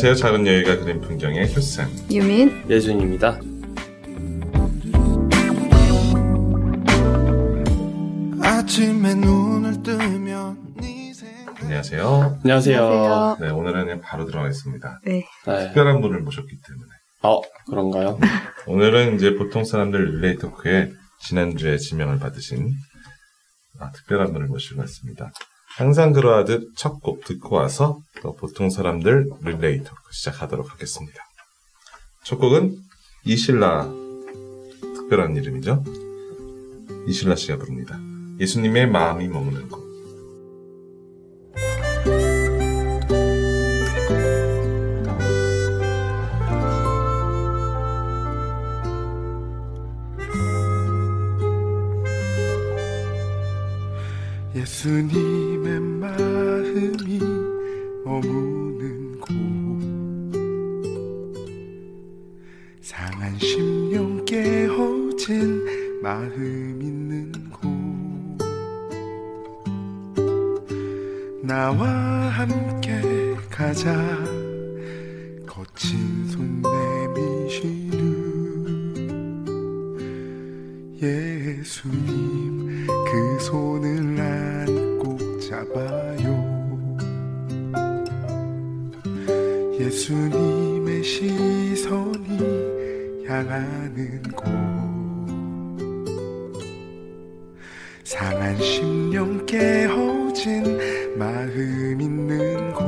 안녕하세요. 작은 여유가 그린 풍경의 효쌤. 유민. 예준입니다. 아침에 눈을 뜨면 네 안녕하세요. 안녕하세요. 안녕하세요. 네, 오늘은 바로 들어가겠습니다. 네. 네. 특별한 분을 모셨기 때문에. 어, 그런가요? 오늘은 이제 보통 사람들 릴레이 토크에 지난주에 지명을 받으신 아, 특별한 분을 모시고 왔습니다. 항상 그러하듯 첫 곡 듣고 와서 또 보통 사람들 릴레이 토크 시작하도록 하겠습니다. 첫 곡은 이실라 특별한 이름이죠. 이실라 씨가 부릅니다. 예수님의 마음이 머무는 곳. 예수님 마음 있는 곳. 나와 함께 가자. 거친 손 내미시는 예수님 그 손을 안꼭 잡아요. 예수님의 시선이 향하는 곳 상한 심령 깨어진 마음 있는 곳.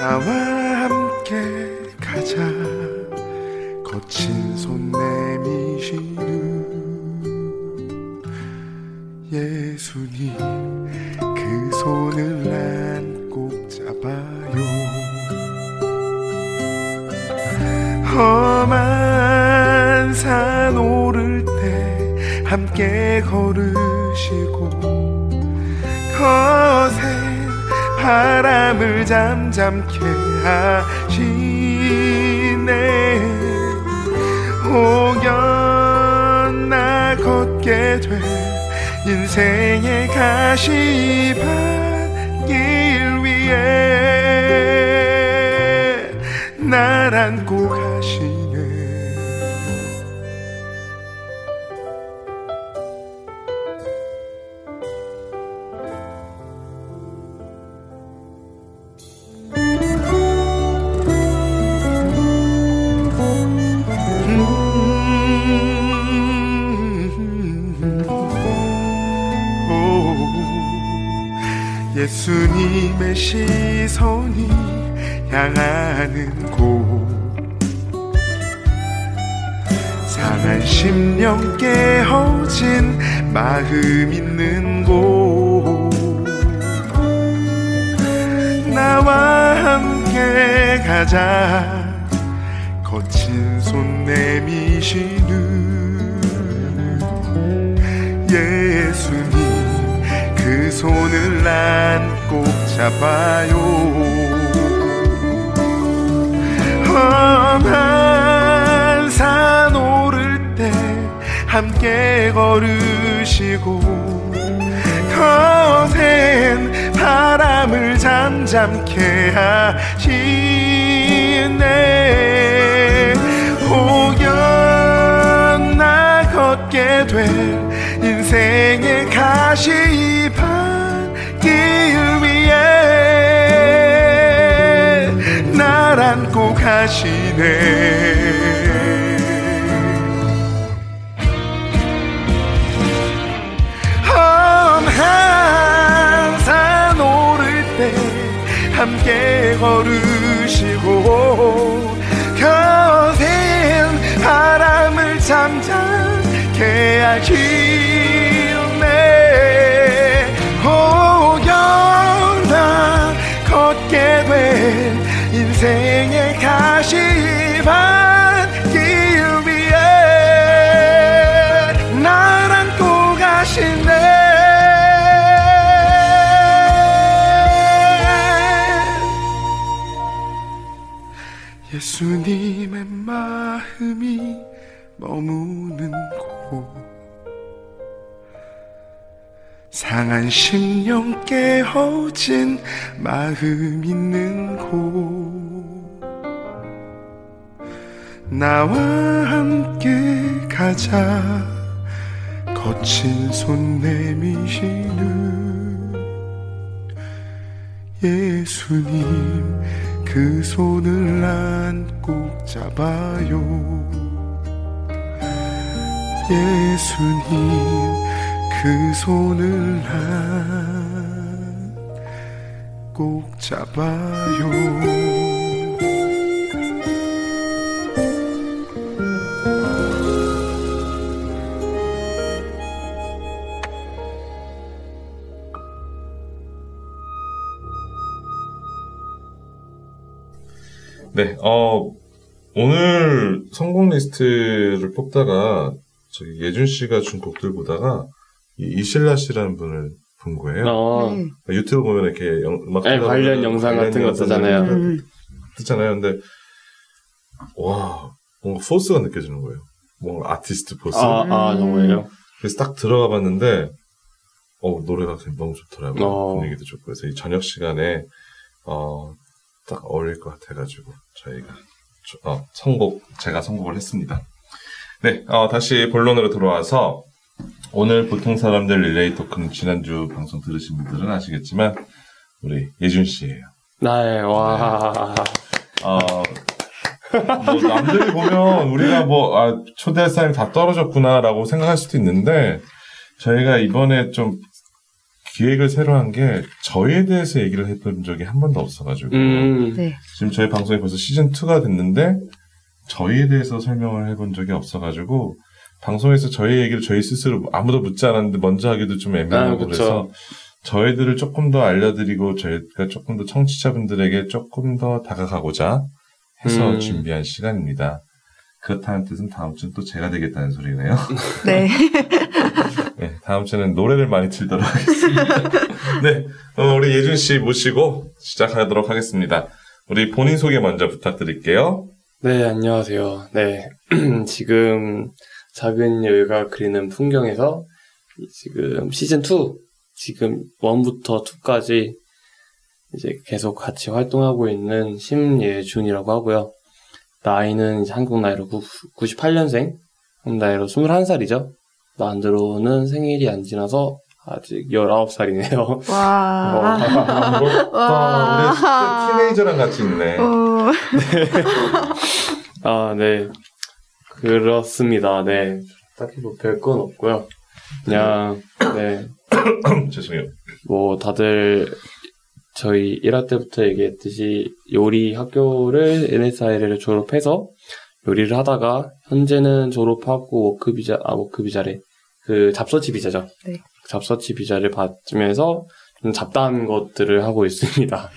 나와 함께 가자. 거친 손 내미시는 예수님 함께 걸으시고 거센 바람을 잠잠케 하시네. 혹여 나 걷게 될 인생의 가시밭길 위에 날 안고 가 시선이 향하는 곳. 상한 심령 깨어진 마음 있는 곳. 나와 함께 가자. 거친 손 내미시는 예수님 그 손을 난꼭 잡아요. 험한 산 오를 때 함께 걸으시고 거센 바람을 잠잠케 하시네. 혹여 나 걷게 될 인생의 가시밭길 험한 산 오를 때 함께 걸으시고 거센 바람을 잠잠케 하시네. 나 걷게 될 인생의 예수님의 마음이 머무는 곳. 상한 심령 깨어진 마음 있는 곳. 나와 함께 가자. 거친 손 내미시는 예수님 그 손을 난 꼭 잡아요. 예수님 그 손을 난 꼭 잡아요 어, 오늘 선곡 리스트를 뽑다가 저기 예준 씨가 준 곡들 보다가 이 이실라 씨라는 분을 본 거예요. 어, 음. 유튜브 보면 이렇게 영, 음악 네, 관련 영상 같은 거 뜨잖아요. 음. 뜨잖아요. 근데 와 뭔가 포스가 느껴지는 거예요. 뭔가 아티스트 포스. 아, 아, 정말요? 그래서 딱 들어가 봤는데 어 노래가 너무 좋더라고요. 어. 분위기도 좋고 그래서 이 저녁 시간에 어 딱 어울릴 것 같아가지고 저희가 저- 어, 선곡 제가 선곡을 했습니다. 네, 어, 다시 본론으로 들어와서 오늘 보통 사람들 릴레이 토크는 지난주 방송 들으신 분들은 아시겠지만 우리 예준 씨예요. 네, 와. 어, 뭐 남들이 보면 우리가 뭐 아, 초대할 사람이 다 떨어졌구나라고 생각할 수도 있는데 저희가 이번에 좀 기획을 새로 한 게 저희에 대해서 얘기를 해본 적이 한 번도 없어가지고 음, 네. 지금 저희 방송이 벌써 시즌 2가 됐는데 저희에 대해서 설명을 해본 적이 없어가지고 방송에서 저희 얘기를 저희 스스로 아무도 묻지 않았는데 먼저 하기도 좀 애매하고 아. 그래서 저희들을 조금 더 알려드리고 저희가 조금 더 청취자분들에게 조금 더 다가가고자 해서 음. 준비한 시간입니다. 그렇다는 뜻은 다음 주는 또 제가 되겠다는 소리네요. 네. 네, 다음 주는 노래를 많이 틀도록 하겠습니다. 네, 어, 우리 예준 씨 모시고 시작하도록 하겠습니다. 우리 본인 소개 먼저 부탁드릴게요. 네, 안녕하세요. 네, 지금 작은 여유가 그리는 풍경에서 지금 시즌2, 지금 1부터 2까지 이제 계속 같이 활동하고 있는 심예준이라고 하고요. 나이는 한국 나이로 98년생, 한국 나이로 21살이죠. 만으로는 생일이 안 지나서 아직 19살이네요. 와. 아, 우리 진짜 티네이저랑 같이 있네. 어. 아, 네. 그렇습니다. 네. 딱히 뭐 별 건 없고요. 그냥, 네. 죄송해요. 뭐 다들 저희 1화 때부터 얘기했듯이 요리 학교를 NSI를 졸업해서 요리를 하다가 현재는 졸업하고 work 비자, 아, work 비자래. 그 job search 비자죠. 네. job search 비자를 받으면서 좀 잡다한 것들을 하고 있습니다.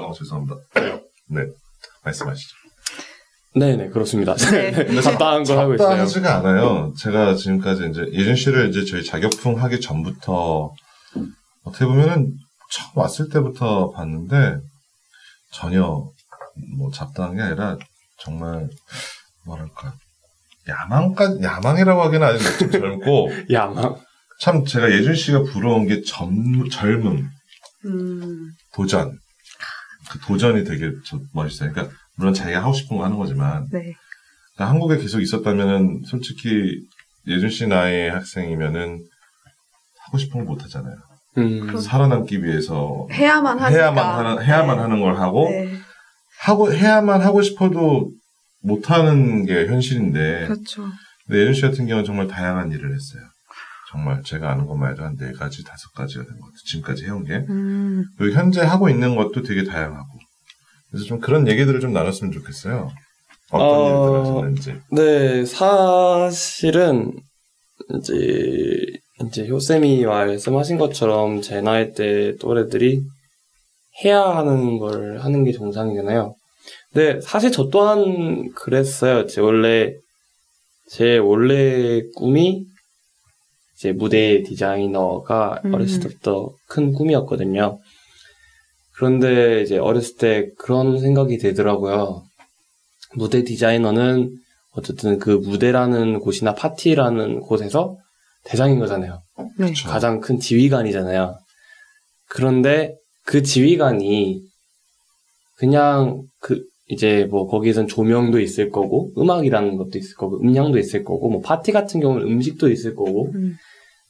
어, 죄송합니다. 네, 말씀하시죠. 네네, 그렇습니다. 네. 잡다한 걸 하고 있어요. 하지가 않아요. 제가 지금까지 이제 예준 씨를 이제 저희 자격풍 하기 전부터 어떻게 보면은 처음 왔을 때부터 봤는데 전혀 뭐 잡다한 게 아니라 정말 뭐랄까 야망까지 야망이라고 하기는 아직 좀 젊고 야망. 참 제가 예준 씨가 부러운 게 젊, 젊음 음. 도전 그 도전이 되게 저- 멋있어요. 그러니까 물론 자기가 하고 싶은 거 하는 거지만 네. 그러니까 한국에 계속 있었다면은 솔직히 예준 씨 나이의 학생이면은 하고 싶은 거못 하잖아요. 음, 살아남기 위해서 해야만 하니까. 해야만 하는 해야만 네. 하는 걸 하고 네. 하고 해야만 하고 싶어도 못 하는 게 현실인데 그렇죠. 근데 예준 씨 같은 경우는 정말 다양한 일을 했어요. 정말 제가 아는 것만 해도 한 네 가지 다섯 가지가 된 것 같아요. 지금까지 해온 게 음. 그리고 현재 하고 있는 것도 되게 다양하고 그래서 좀 그런 얘기들을 좀 나눴으면 좋겠어요. 어떤 어, 일들을 하셨는지. 네, 사실은, 이제, 이제 효쌤이 말씀하신 것처럼 제 나이 때 또래들이 해야 하는 걸 하는 게 정상이잖아요. 근데 사실 저 또한 그랬어요. 제 원래, 제 원래 꿈이 이제 무대 디자이너가 음. 어렸을 때부터 큰 꿈이었거든요. 그런데 이제 어렸을 때 그런 생각이 들더라고요. 무대 디자이너는 어쨌든 그 무대라는 곳이나 파티라는 곳에서 대장인 거잖아요. 네. 가장 큰 지휘관이잖아요. 그런데 그 지휘관이 그냥 그 이제 뭐 거기선 조명도 있을 거고 음악이라는 것도 있을 거고 음향도 있을 거고 뭐 파티 같은 경우는 음식도 있을 거고 음.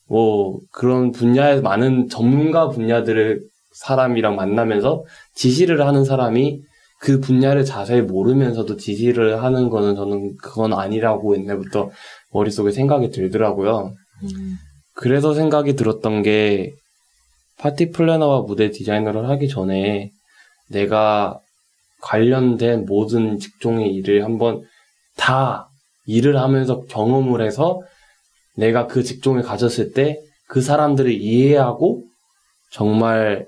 뭐 그런 분야에 많은 전문가 분야들을 사람이랑 만나면서 지시를 하는 사람이 그 분야를 자세히 모르면서도 지시를 하는 거는 저는 그건 아니라고 옛날부터 머릿속에 생각이 들더라고요. 그래서 생각이 들었던 게 파티 플래너와 무대 디자이너를 하기 전에 내가 관련된 모든 직종의 일을 한번 다 일을 하면서 경험을 해서 내가 그 직종을 가졌을 때 그 사람들을 이해하고 정말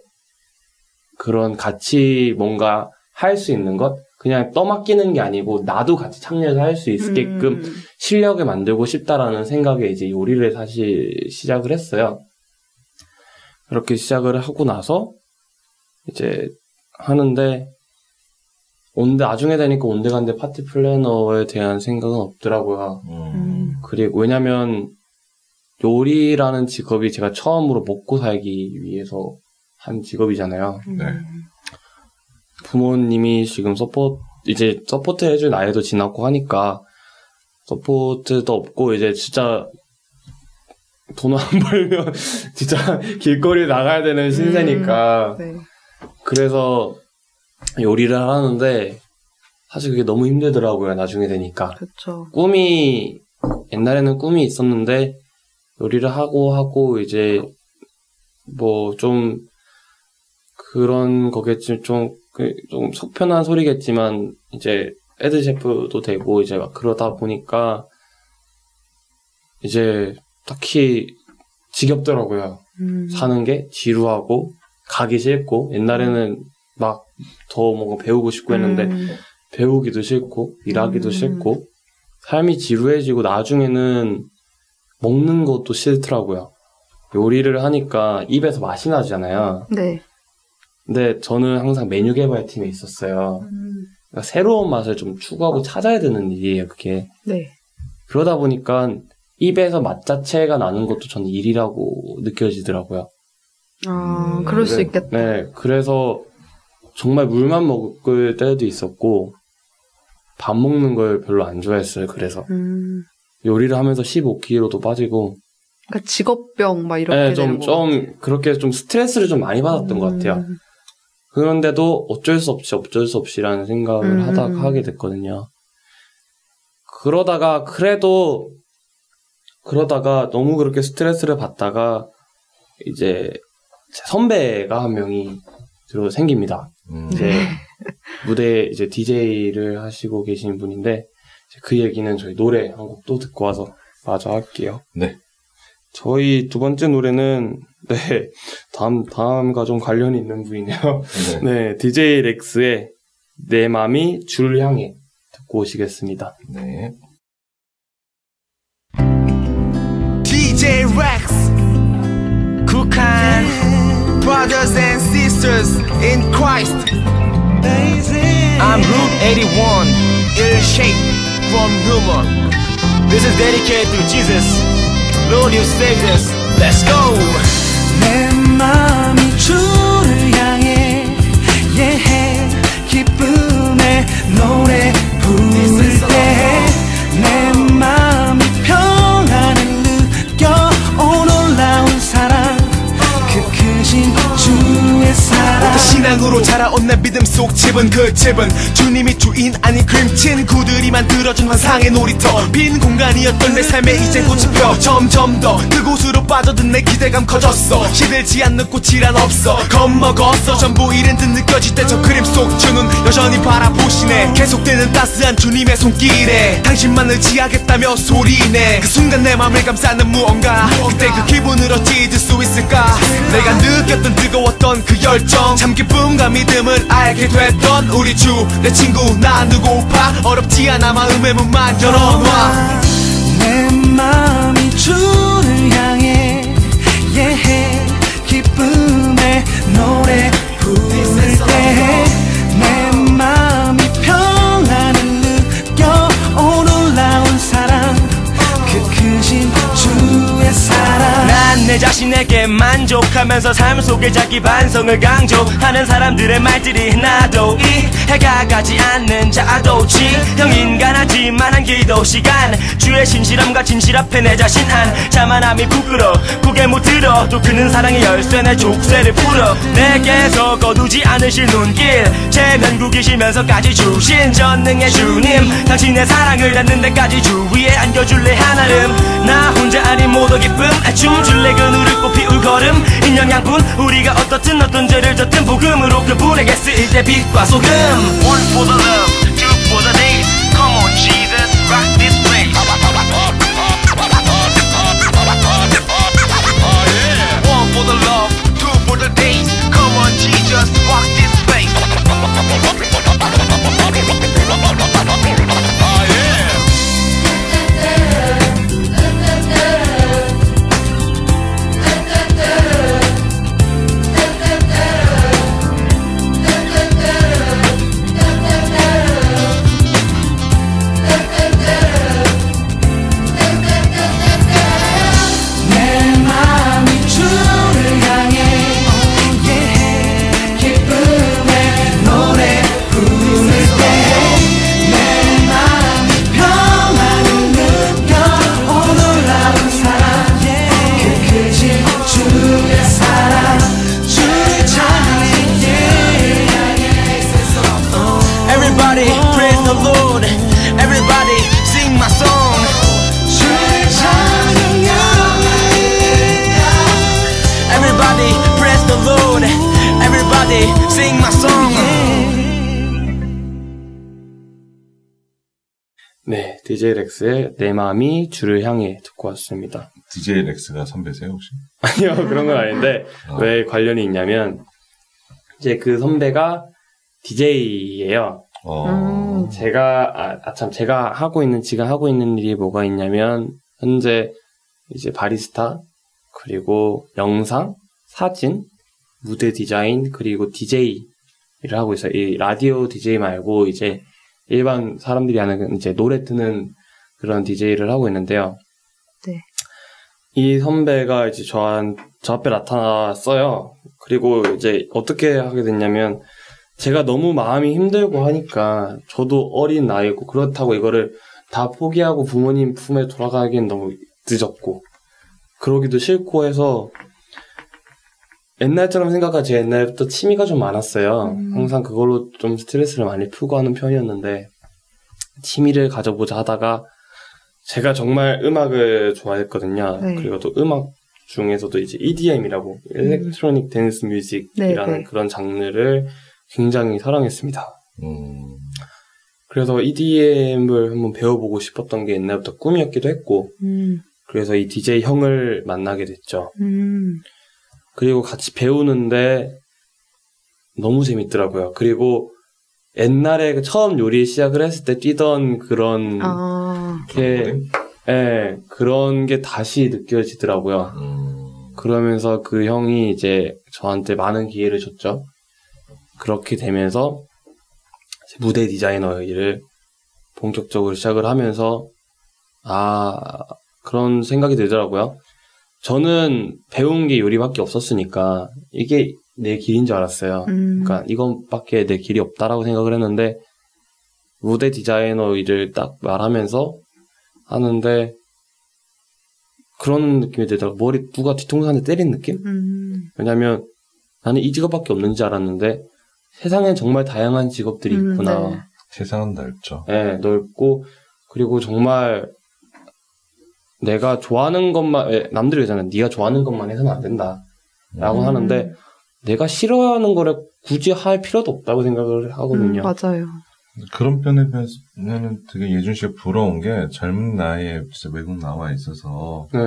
그런 같이 뭔가 할 수 있는 것 그냥 떠맡기는 게 아니고 나도 같이 참여해서 할 수 있게끔 음. 실력을 만들고 싶다라는 생각에 이제 요리를 사실 시작을 했어요. 그렇게 시작을 하고 나서 이제 하는데 온데 나중에 되니까 온데간데 파티 플래너에 대한 생각은 없더라고요. 음. 그리고 왜냐면 요리라는 직업이 제가 처음으로 먹고 살기 위해서 한 직업이잖아요. 네. 부모님이 지금 support 이제 support 해줄 나이도 지났고 하니까 support도 없고 이제 진짜 돈 안 벌면 진짜 길거리 나가야 되는 신세니까 네. 그래서 요리를 하는데 사실 그게 너무 힘들더라고요 나중에 되니까 그렇죠. 꿈이 옛날에는 꿈이 있었는데 요리를 하고 하고 이제 뭐 좀 그런 거겠지 좀좀 좀 속편한 소리겠지만 이제 헤드 셰프도 되고 이제 막 그러다 보니까 이제 딱히 지겹더라고요. 음. 사는 게 지루하고 가기 싫고 옛날에는 막 더 뭔가 배우고 싶고 했는데 음. 배우기도 싫고 일하기도 음. 싫고 삶이 지루해지고 나중에는 먹는 것도 싫더라고요. 요리를 하니까 입에서 맛이 나잖아요. 네. 근데 저는 항상 메뉴 개발 팀에 있었어요. 음. 그러니까 새로운 맛을 좀 추구하고 찾아야 되는 일이에요, 그게. 네. 그러다 보니까 입에서 맛 자체가 나는 것도 저는 일이라고 느껴지더라고요. 아, 음, 그럴 수 그래- 있겠다. 네, 그래서 정말 물만 먹을 때도 있었고 밥 먹는 걸 별로 안 좋아했어요. 그래서 음. 요리를 하면서 15kg도 빠지고 그러니까 직업병 막 이렇게 네, 되는 좀, 거. 좀 그렇게 좀 스트레스를 좀 많이 받았던 것 같아요. 음. 그런데도 어쩔 수 없이 어쩔 수 없이라는 생각을 음. 하다가 하게 됐거든요. 그러다가 그래도 그러다가 너무 그렇게 스트레스를 받다가 이제 제 선배가 한 명이 들어 생깁니다. 음. 이제 무대 이제 DJ를 하시고 계신 분인데 그 얘기는 저희 노래 한 곡 또 듣고 와서 마저 할게요. 네. 저희 두 번째 노래는 네 다음 다음과 좀 관련이 있는 분이네요. 네. 네 DJ 렉스의 내 맘이 줄 향해 듣고 오시겠습니다. 네. Brothers and sisters in Christ I'm Route 81 ill shape from humor This is dedicated to Jesus Lord you saved us Let's go 내 맘이 주를 향해 예해 기쁨의 노래 부를 때 신앙으로 자라온 내 믿음 속 집은 그 집은 주님이 주인 아닌 그림친 구들이 만들어준 환상의 놀이터. 빈 공간이었던 내 삶에 이제 꽃이 펴 점점 더 그곳으로 빠져든 내 기대감 커졌어. 시들지 않는 꽃이란 없어. 겁먹었어. 전부 잃은 듯 느껴질 때 저 그림 속 주는 여전히 바라보시네. 계속되는 따스한 주님의 손길에 당신만 의지하겠다며 소리내 그 순간 내 맘을 감싸는 무언가. 그때 그 어찌 잊을 수 있을까? 내가 느꼈던 뜨거웠던 그 열정. 참 기쁨과 믿음을 알게 됐던 우리 주 내 친구 나누고파. 어렵지 않아 마음의 문만 열어놔. 내 맘이 주를 향해 예해 기쁨의 노래 부를 때내 맘이 평안을 느껴 오 놀라운 사랑. 그 크신 주의 사랑. 난 내 자신 에게 만족하면서 삶 속에 자기 반성을 강조하는 사람들의 말들이 나도 이해가 가지 않는 자도 지형 인간하지만 한 기도 시간. 주의 신실함과 진실 앞에 내 자신 한 자만함이 부끄러. 고개 못 들어 또 그는 사랑의 열쇠 내 족쇄를 풀어. 내게서 거두지 않으실 눈길. 제 면국이시면서까지 주신 전능의 주님. 당신의 사랑을 닿는 데까지 주위에 안겨줄래 하나름. 나 혼자 아닌 모두 기쁨. 춤줄래 그늘을 꽃피 울 걸음 인연 양분 우리가 어떻든 어떤 죄를 졌든 복음으로 그분에게 쓰일 때 빛과 소금 One for the love, two for the days Come on Jesus, rock this place One for the love, two for the days Come on Jesus, rock this place Everybody sing my song 네, DJ 렉스의 내 마음이 주를 향해 듣고 왔습니다. DJ 렉스가 선배세요 혹시? 아니요, 그런 건 아닌데, 어. 왜 관련이 있냐면, 이제 그 선배가 DJ예요. 어. 음. 제가, 아, 아, 참, 제가 하고 있는, 지금 하고 있는 일이 뭐가 있냐면, 현재 이제 바리스타, 그리고 영상, 사진, 무대 디자인, 그리고 DJ 일을 하고 있어요. 이 라디오 DJ 말고, 이제 일반 사람들이 하는 이제 노래 트는 그런 DJ를 하고 있는데요. 네. 이 선배가 이제 저한, 저 앞에 나타났어요. 그리고 이제 어떻게 하게 됐냐면, 제가 너무 마음이 힘들고 하니까, 저도 어린 나이고, 그렇다고 이거를 다 포기하고 부모님 품에 돌아가기엔 너무 늦었고, 그러기도 싫고 해서, 옛날처럼 생각하면 제가 옛날부터 취미가 좀 많았어요. 음. 항상 그걸로 좀 스트레스를 많이 풀고 하는 편이었는데, 취미를 가져보자 하다가, 제가 정말 음악을 좋아했거든요. 네. 그리고 또 음악 중에서도 이제 EDM이라고, electronic dance music이라는 네, 네. 그런 장르를 굉장히 사랑했습니다. 음. 그래서 EDM을 한번 배워보고 싶었던 게 옛날부터 꿈이었기도 했고, 음, 그래서 이 DJ 형을 만나게 됐죠. 음, 그리고 같이 배우는데 너무 재밌더라고요. 그리고 옛날에 그 처음 요리 시작을 했을 때 뛰던 그런 아, 게, 예, 그런 게 다시 느껴지더라고요. 음. 그러면서 그 형이 이제 저한테 많은 기회를 줬죠. 그렇게 되면서 무대 디자이너 일을 본격적으로 시작을 하면서 아 그런 생각이 들더라고요. 저는 배운 게 요리밖에 없었으니까 이게 내 길인 줄 알았어요. 음, 그러니까 이것밖에 내 길이 없다라고 생각을 했는데 무대 디자이너 일을 딱 말하면서 하는데 그런 느낌이 들더라고. 머리 누가 뒤통수 한대 때린 느낌? 음, 왜냐면 나는 이 직업밖에 없는 줄 알았는데 세상엔 정말 다양한 직업들이 음, 있구나. 네. 세상은 넓죠. 예, 넓고 그리고 정말 내가 좋아하는 것만 예, 남들이 그러잖아요. 네가 좋아하는 것만 해서는 안 된다라고 음. 하는데 내가 싫어하는 거를 굳이 할 필요도 없다고 생각을 음, 하거든요. 맞아요. 그런 편에는 되게 예준 씨가 부러운 게 젊은 나이에 진짜 외국 나와 있어서 네.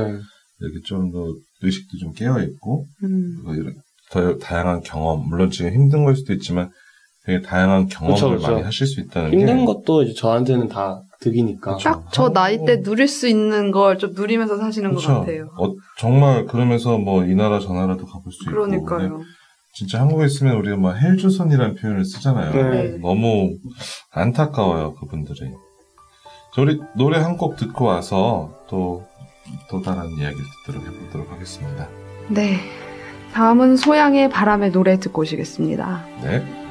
이렇게 좀 더 의식도 좀 깨어 있고 음, 이런 더 다양한 경험 물론 지금 힘든 걸 수도 있지만 되게 다양한 경험을 그쵸, 그쵸. 많이 하실 수 있다는 힘든 게 것도 이제 저한테는 다 득이니까. 딱 저 나이 때 누릴 수 있는 걸 좀 누리면서 사시는 것 그쵸. 같아요. 어, 정말 그러면서 뭐 이 나라 저 나라도 가볼 수 있고 그러니까요. 진짜 한국에 있으면 우리가 뭐 헬조선이라는 표현을 쓰잖아요. 네. 너무 안타까워요 그분들이. 저 우리 노래 한 곡 듣고 와서 또 또 다른 이야기를 듣도록 해보도록 하겠습니다. 네. 다음은 소양의 바람의 노래 듣고 오시겠습니다. 네.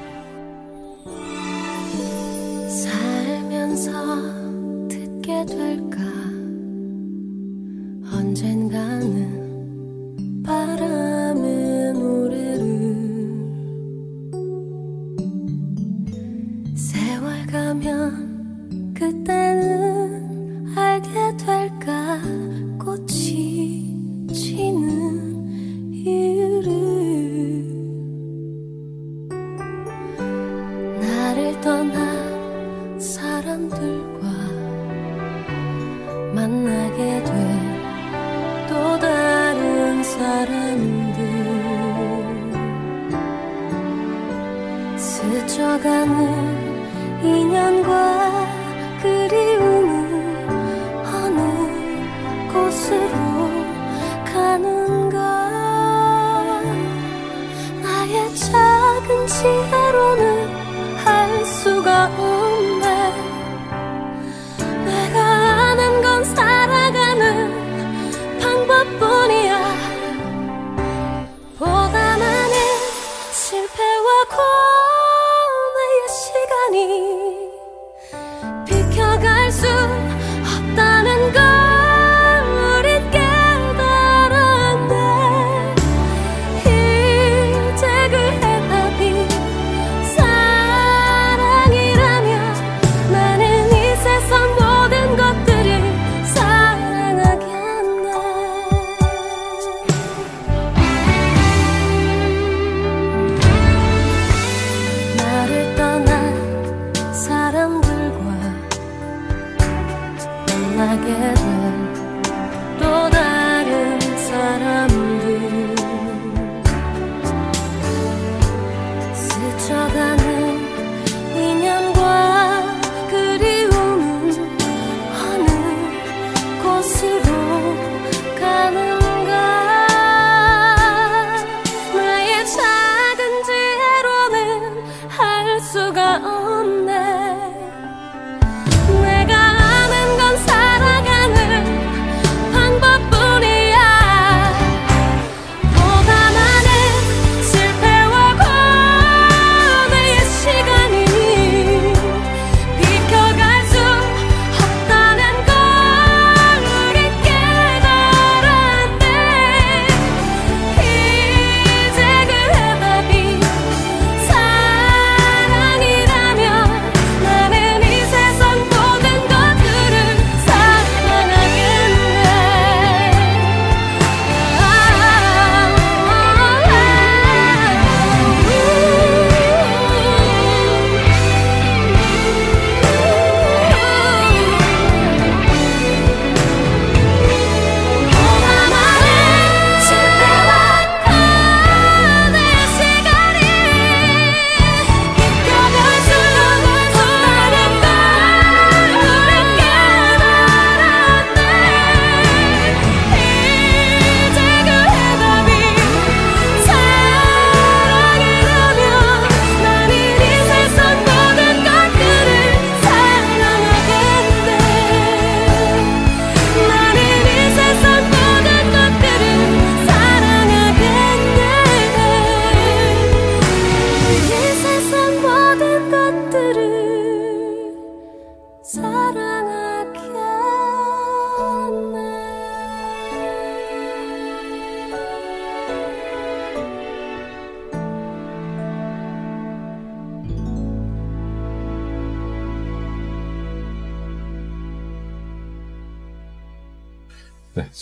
언젠가는 바람의 노래를 세월 가면 그때는 알게 될까? 꽃이 지는 이유를 나를 떠난 사람들과 스쳐가는 인연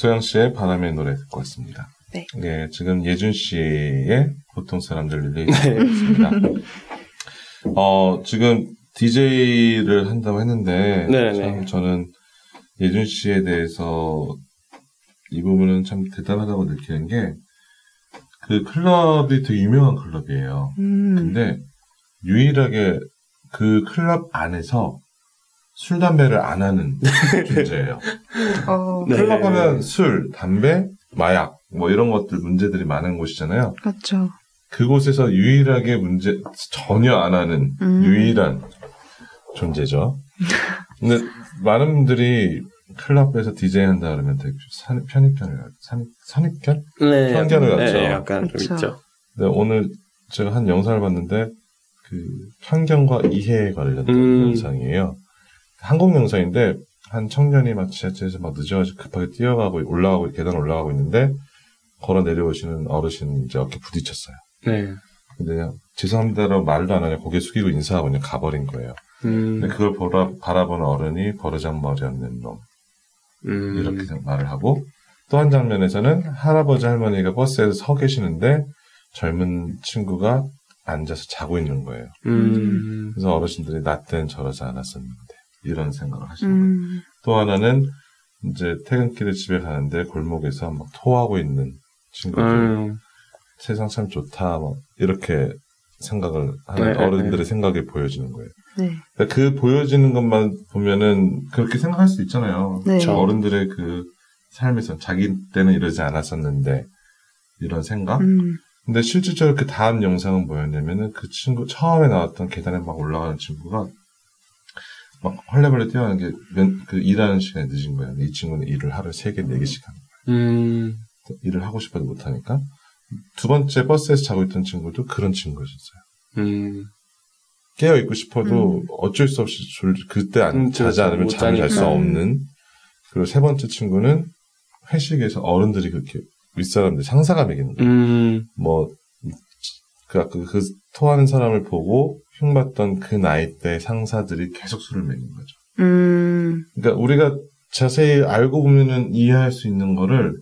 소영 씨의 바람의 노래 듣고 왔습니다. 네. 예, 지금 예준 씨의 보통 사람들 리레이션이었습니다. 어, 지금 DJ를 한다고 했는데, 네네. 참 저는 예준 씨에 대해서 이 부분은 참 대단하다고 느끼는 게, 그 클럽이 되게 유명한 클럽이에요. 음. 근데 유일하게 그 클럽 안에서 술, 담배를 안 하는 존재예요. 어, 네. 클럽 하면 술, 담배, 마약, 뭐 이런 것들 문제들이 많은 곳이잖아요. 그렇죠. 그곳에서 유일하게 문제, 전혀 안 하는 음. 유일한 존재죠. 근데 많은 분들이 클럽에서 디제이 한다 그러면 되게 선, 편입견을 갖- 선, 선입견? 네, 편견을 갖죠. 네, 약간 좀 그쵸. 있죠. 네, 오늘 제가 한 영상을 봤는데 그 편견과 이해에 관련된 음. 영상이에요. 한국 영상인데 한 청년이 막 지하철에서 막 늦어가지고 급하게 뛰어가고 올라가고 계단 올라가고 있는데 걸어 내려오시는 어르신 이제 어깨 부딪혔어요. 네. 근데 그냥 죄송합니다라고 말도 안 하냐 고개 숙이고 인사하고 그냥 가버린 거예요. 음, 근데 그걸 보라, 바라본 어른이 버르장머리 없는 놈 음, 이렇게 말을 하고 또 한 장면에서는 할아버지 할머니가 버스에서 서 계시는데 젊은 친구가 앉아서 자고 있는 거예요. 음, 그래서 어르신들이 나 때는 저러지 않았었는데 이런 생각을 하시는 거예요. 음, 또 하나는 이제 퇴근길에 집에 가는데 골목에서 막 토하고 있는 친구들 음, 세상 참 좋다 뭐 이렇게 생각을 하는 네, 네, 어른들의 생각이 보여지는 거예요. 네. 그러니까 그 보여지는 것만 보면은 그렇게 생각할 수 있잖아요. 네. 저 어른들의 그 삶에서 자기 때는 이러지 않았었는데 이런 생각. 음, 근데 실질적으로 그 다음 영상은 뭐였냐면은 그 친구 처음에 나왔던 계단에 막 올라가는 친구가 막 헐레벌레 뛰어가는 게그 일하는 시간이 늦은 거예요. 근데 이 친구는 일을 하루에 세 개, 네 개씩 하는 음, 거예요. 일을 하고 싶어도 못 하니까. 두 번째 버스에서 자고 있던 친구도 그런 친구였어요. 음, 깨어 있고 싶어도 음. 어쩔 수 없이 졸, 그때 안 음, 자지 않으면 못 잠을 잘 수. 없는. 그리고 세 번째 친구는 회식에서 어른들이 그렇게 윗사람들 상사가 먹이는 거예요. 음, 뭐, 그, 아까 그 토하는 사람을 보고 흉봤던 그 나이 때 상사들이 계속 술을 먹이는 거죠. 음, 그러니까 우리가 자세히 알고 보면은 이해할 수 있는 거를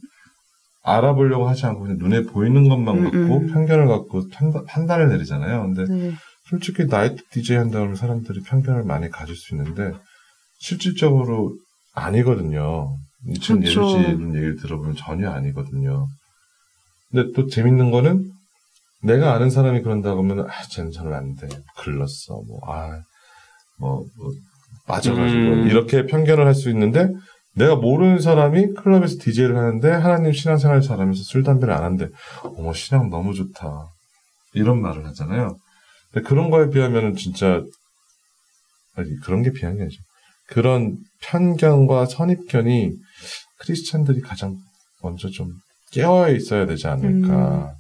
알아보려고 하지 않고 그냥 눈에 보이는 것만 음, 갖고 음. 편견을 갖고 판단, 판단을 내리잖아요. 근데 네. 솔직히 나이트 DJ 한다 그러면 사람들이 편견을 많이 가질 수 있는데 실질적으로 아니거든요. 예주 그렇죠. 씨 얘기를 들어보면 전혀 아니거든요. 근데 또 재밌는 거는 내가 아는 사람이 그런다 그러면 아, 쟤는 저는 안 돼. 글렀어. 뭐, 아, 뭐, 뭐 빠져가지고 음. 이렇게 편견을 할 수 있는데 내가 모르는 사람이 클럽에서 DJ를 하는데 하나님 신앙생활 잘하면서 술 담배를 안 하는데 어머 신앙 너무 좋다 이런 말을 하잖아요. 근데 그런 거에 비하면은 진짜 아니 그런 게 비한 게 아니죠. 그런 편견과 선입견이 크리스찬들이 가장 먼저 좀 깨어 있어야 되지 않을까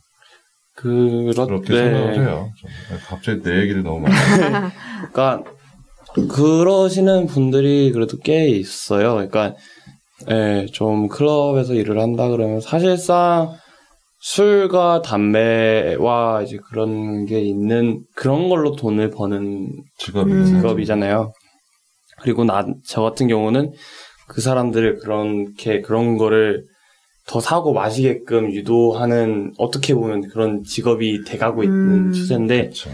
그렇, 그렇게 네. 생각을 해요. 좀. 갑자기 내 얘기를 너무 많이 그러니까 그러시는 분들이 그래도 꽤 있어요. 그러니까 예, 좀 클럽에서 일을 한다 그러면 사실상 술과 담배와 이제 그런 게 있는 그런 걸로 돈을 버는 직업이 음. 직업이잖아요. 그리고 나 저 같은 경우는 그 사람들을 그렇게 그런 거를 더 사고 마시게끔 유도하는 어떻게 보면 그런 직업이 돼가고 있는 음. 추세인데 그렇죠.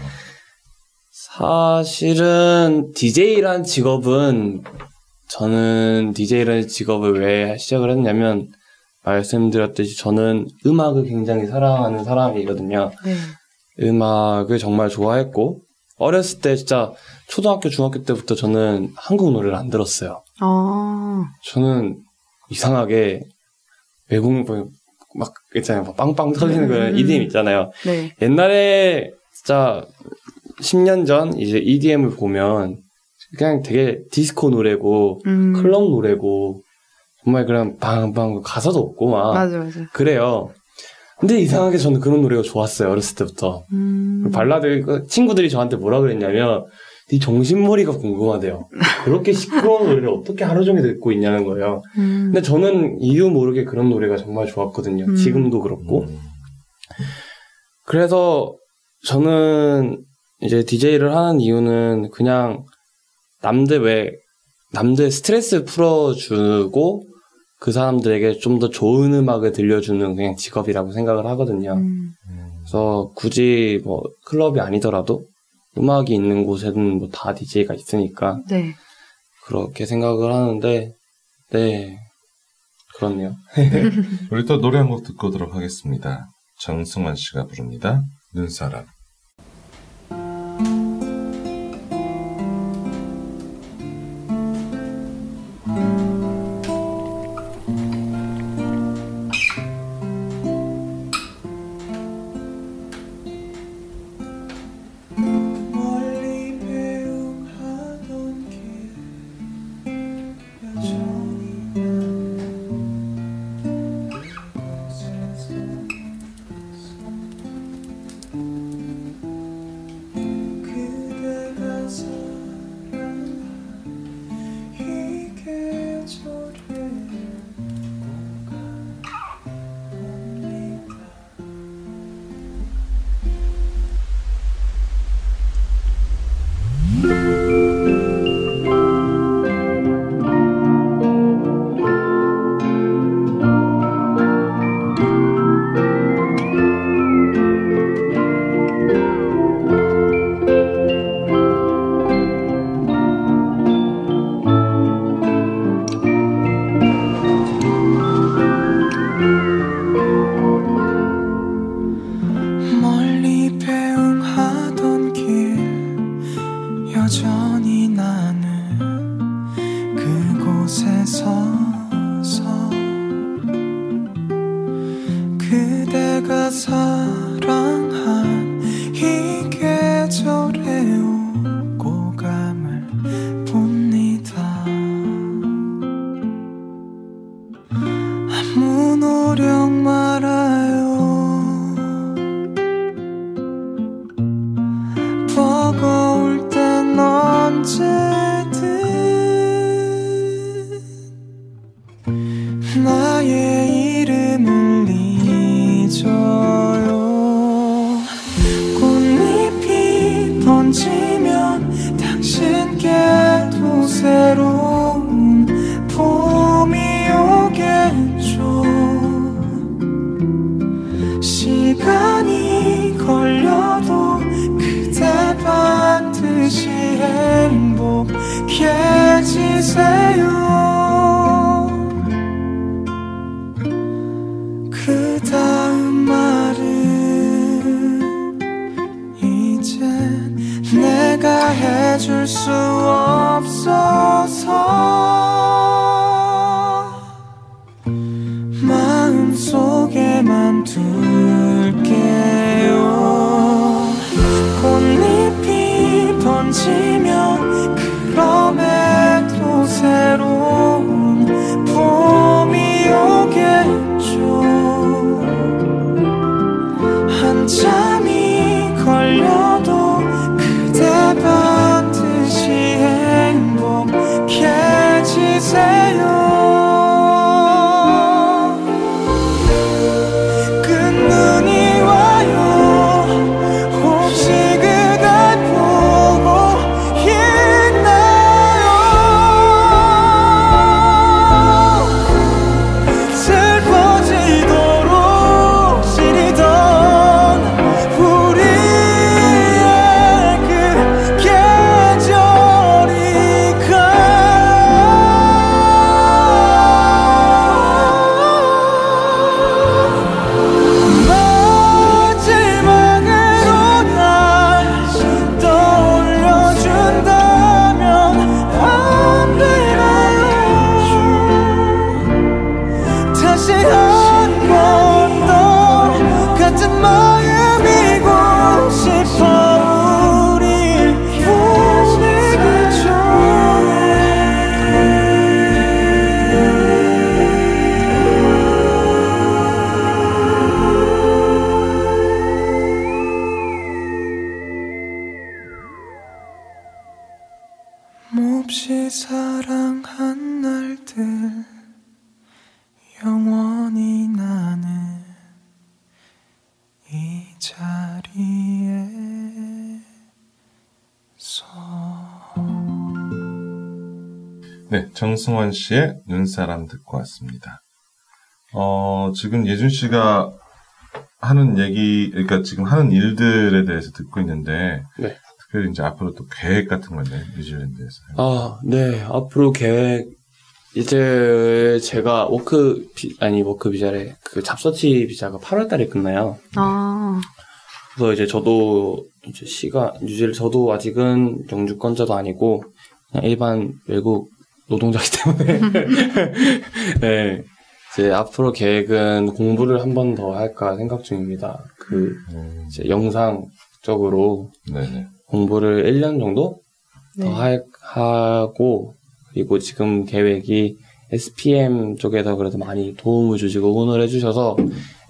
사실은 DJ라는 직업은 저는 DJ라는 직업을 왜 시작을 했냐면 말씀드렸듯이 저는 음악을 굉장히 사랑하는 사람이거든요. 네. 음악을 정말 좋아했고 어렸을 때 진짜 초등학교 중학교 때부터 저는 한국 노래를 안 들었어요. 아, 저는 이상하게 외국 막 있잖아요. 막 빵빵 터지는 그런 음. EDM 있잖아요. 네. 옛날에 진짜 10년 전 이제 EDM을 보면 그냥 되게 디스코 노래고 음. 클럽 노래고 정말 그냥 빵빵 가사도 없고 막 맞아, 맞아. 그래요. 근데 이상하게 저는 그런 노래가 좋았어요 어렸을 때부터 음. 발라드 그 친구들이 저한테 뭐라 그랬냐면 네 정신머리가 궁금하대요. 그렇게 시끄러운 노래를 어떻게 하루 종일 듣고 있냐는 거예요. 음. 근데 저는 이유 모르게 그런 노래가 정말 좋았거든요. 음. 지금도 그렇고. 음. 그래서 저는 이제 DJ를 하는 이유는 그냥 남들 왜 남들 스트레스 풀어주고 그 사람들에게 좀 더 좋은 음악을 들려주는 그냥 직업이라고 생각을 하거든요. 음. 그래서 굳이 뭐 클럽이 아니더라도 음악이 있는 곳에는 뭐 다 DJ가 있으니까 네. 그렇게 생각을 하는데 네 그렇네요. 우리 또 노래 한 곡 듣고 오도록 하겠습니다. 정승환 씨가 부릅니다. 눈사람. 해줄 수 몹시 사랑한 날들 영원히 나는 이 자리에 서 네, 정승원 씨의 눈사람 듣고 왔습니다. 어, 지금 예준 씨가 하는 얘기, 그러니까 지금 하는 일들에 대해서 듣고 있는데, 네. 특별히 이제 앞으로 또 계획 같은 건데, 뉴질랜드에서. 아, 네. 앞으로 계획 이제 제가 work 비, 아니 work 비자래 그 job search 비자가 8월 달에 끝나요. 아, 그래서 이제 저도 이제 시가 뉴질 저도 아직은 영주권자도 아니고 그냥 일반 외국 노동자이기 때문에 네. 이제 앞으로 계획은 공부를 한 번 더 할까 생각 중입니다. 그 음, 이제 영상 쪽으로 네네. 공부를 1년 정도 네. 더 할, 하고 그리고 지금 계획이 SPM 쪽에서 그래도 많이 도움을 주시고 응원을 해주셔서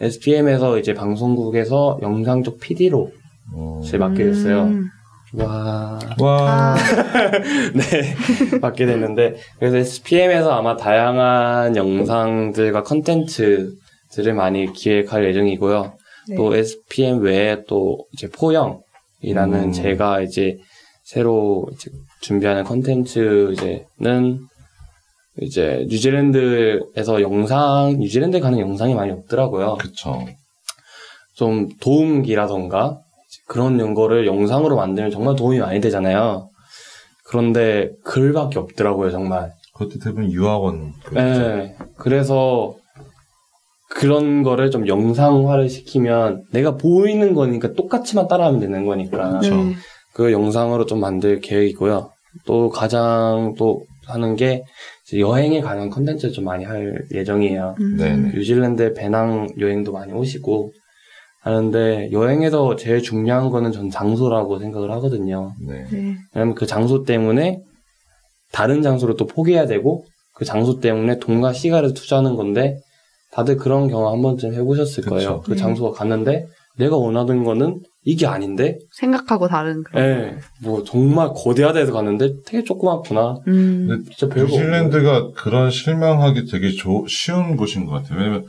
SPM에서 이제 방송국에서 영상 쪽 PD로 어, 제 맡게 됐어요. 음. 와, 와, 아, 네 맡게 됐는데 그래서 SPM에서 아마 다양한 영상들과 컨텐츠들을 많이 기획할 예정이고요. 네. 또 SPM 외에 또 이제 포영 이라는 음. 제가 이제 새로 이제 준비하는 컨텐츠 이제는 이제 뉴질랜드에서 영상 뉴질랜드 가는 영상이 많이 없더라고요. 그쵸. 좀 도움기라던가 그런 연거를 영상으로 만들면 정말 도움이 많이 되잖아요. 그런데 글밖에 없더라고요, 정말. 그것도 대부분 유학원. 그죠? 네. 그래서 그런 거를 좀 영상화를 시키면 내가 보이는 거니까 똑같이만 따라하면 되는 거니까 네. 그 영상으로 좀 만들 계획이고요. 또 가장 또 하는 게 이제 여행에 관한 컨텐츠를 좀 많이 할 예정이에요. 음. 네네. 뉴질랜드 배낭 여행도 많이 오시고 하는데 여행에서 제일 중요한 거는 전 장소라고 생각을 하거든요. 네. 네. 왜냐면 그 장소 때문에 다른 장소를 또 포기해야 되고 그 장소 때문에 돈과 시간을 투자하는 건데 다들 그런 경험 한 번쯤 해보셨을 그쵸. 거예요. 그 네. 장소가 갔는데 내가 원하던 거는 이게 아닌데, 생각하고 다른 그런. 예, 뭐 정말 거대하다해서 갔는데 되게 조그맣구나. 음. 근데 진짜 별거. 뉴질랜드가 그런 실망하기 되게 조- 쉬운 곳인 것 같아요. 왜냐면